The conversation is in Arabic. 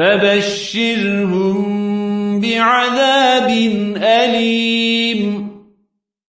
فبشرهم بعذاب أليم.